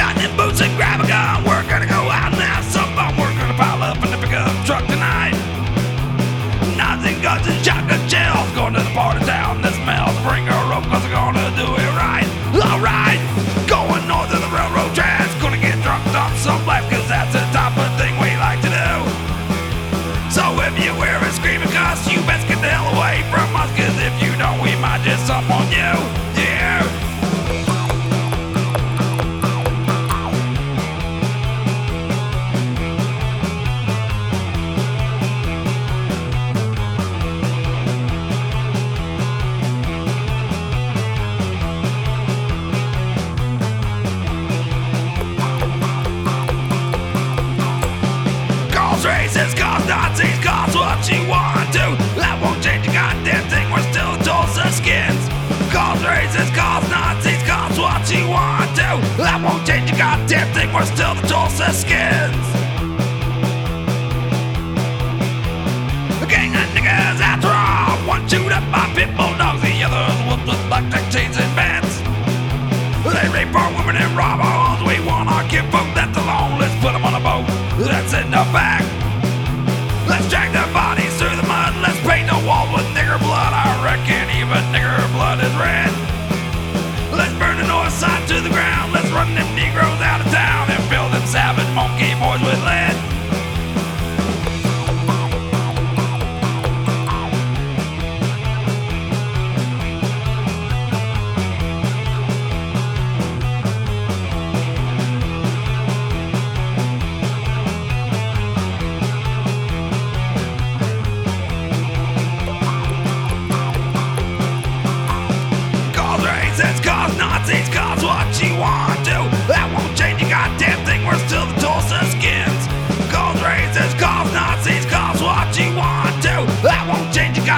Got and boots and grab a gun. racist cause Nazis cause what you want to. That won't change a goddamn thing, we're still Tulsa skins. Cause racist cause Nazis cause what you want to. That won't change a goddamn thing, we're still the Tulsa skins. undignified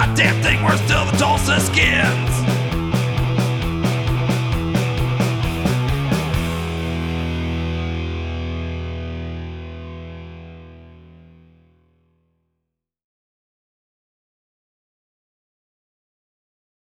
goddamn thing, we're still the Tulsa skins.